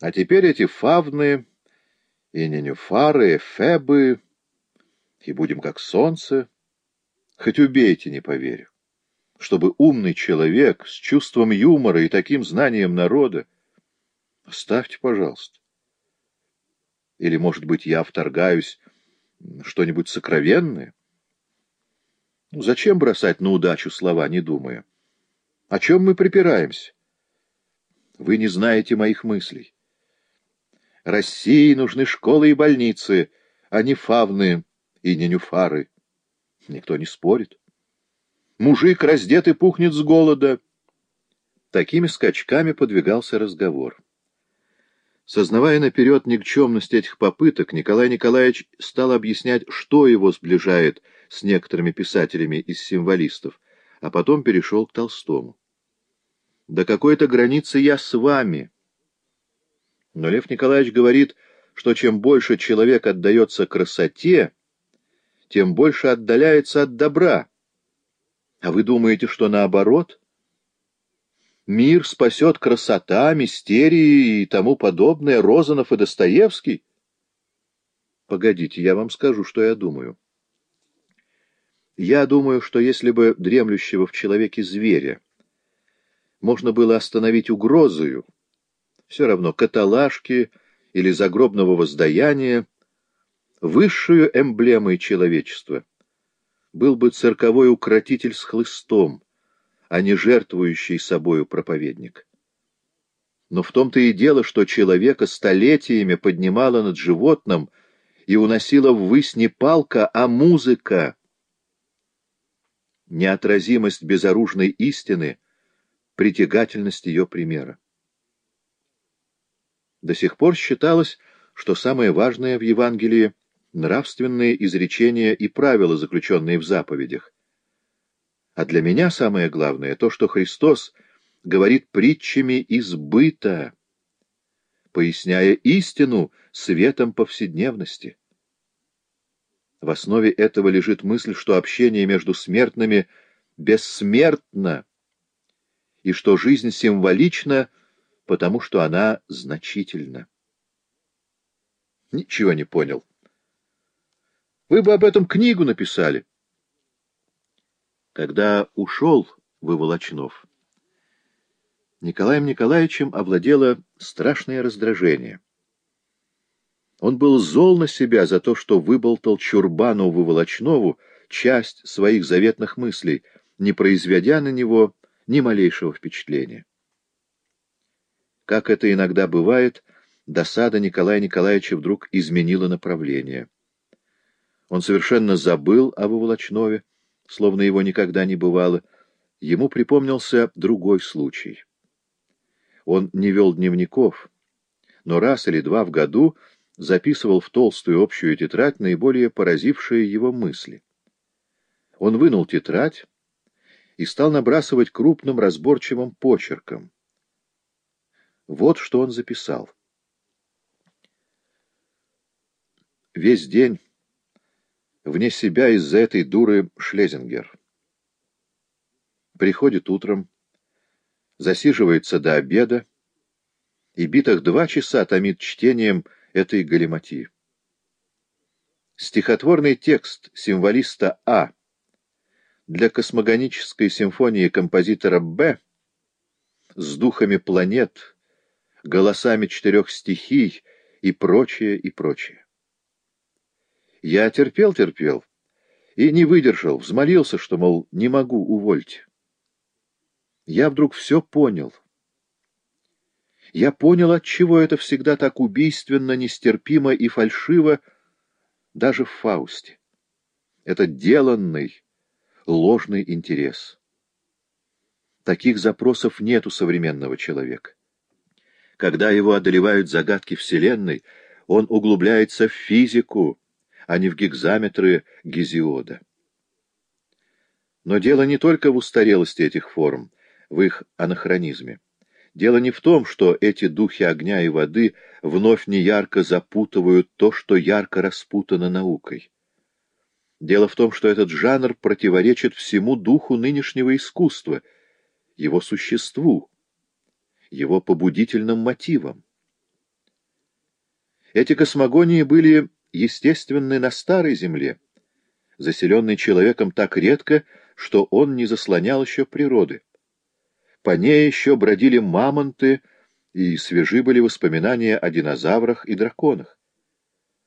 А теперь эти фавны и ненюфары, фебы, и будем как солнце. Хоть убейте, не поверю. Чтобы умный человек с чувством юмора и таким знанием народа... Оставьте, пожалуйста. Или, может быть, я вторгаюсь что-нибудь сокровенное? Ну, зачем бросать на удачу слова, не думая? О чем мы припираемся? Вы не знаете моих мыслей. России нужны школы и больницы, а не фавны и не нюфары. Никто не спорит. Мужик раздет и пухнет с голода. Такими скачками подвигался разговор. Сознавая наперед никчемность этих попыток, Николай Николаевич стал объяснять, что его сближает с некоторыми писателями из символистов, а потом перешел к Толстому. «До какой-то границы я с вами». Но Лев Николаевич говорит, что чем больше человек отдается красоте, тем больше отдаляется от добра. А вы думаете, что наоборот? Мир спасет красота, мистерии и тому подобное, Розанов и Достоевский? Погодите, я вам скажу, что я думаю. Я думаю, что если бы дремлющего в человеке зверя можно было остановить угрозою, все равно каталажки или загробного воздаяния, высшую эмблемой человечества был бы цирковой укротитель с хлыстом, а не жертвующий собою проповедник. Но в том-то и дело, что человека столетиями поднимала над животным и уносила ввысь не палка, а музыка. Неотразимость безоружной истины — притягательность ее примера. До сих пор считалось, что самое важное в Евангелии — нравственные изречения и правила, заключенные в заповедях, а для меня самое главное — то, что Христос говорит притчами из быта, поясняя истину светом повседневности. В основе этого лежит мысль, что общение между смертными бессмертно, и что жизнь символична, потому что она значительна. Ничего не понял. Вы бы об этом книгу написали. Когда ушел Выволочнов, Николаем Николаевичем овладело страшное раздражение. Он был зол на себя за то, что выболтал Чурбану Выволочнову часть своих заветных мыслей, не произведя на него ни малейшего впечатления. Как это иногда бывает, досада Николая Николаевича вдруг изменила направление. Он совершенно забыл о Выволочнове, словно его никогда не бывало, ему припомнился другой случай. Он не вел дневников, но раз или два в году записывал в толстую общую тетрадь наиболее поразившие его мысли. Он вынул тетрадь и стал набрасывать крупным разборчивым почерком. Вот что он записал. Весь день вне себя из-за этой дуры Шлезингер. Приходит утром, засиживается до обеда и битых два часа томит чтением этой галиматии. Стихотворный текст символиста А для космогонической симфонии композитора Б с духами планет, голосами четырех стихий и прочее, и прочее. Я терпел-терпел и не выдержал, взмолился, что, мол, не могу, увольте. Я вдруг все понял. Я понял, отчего это всегда так убийственно, нестерпимо и фальшиво, даже в Фаусте. Это деланный, ложный интерес. Таких запросов нет у современного человека. Когда его одолевают загадки Вселенной, он углубляется в физику, а не в гигзаметры Гезиода. Но дело не только в устарелости этих форм, в их анахронизме. Дело не в том, что эти духи огня и воды вновь неярко запутывают то, что ярко распутано наукой. Дело в том, что этот жанр противоречит всему духу нынешнего искусства, его существу, его побудительным мотивам. Эти космогонии были естественны на старой земле, заселенной человеком так редко, что он не заслонял еще природы. По ней еще бродили мамонты, и свежи были воспоминания о динозаврах и драконах.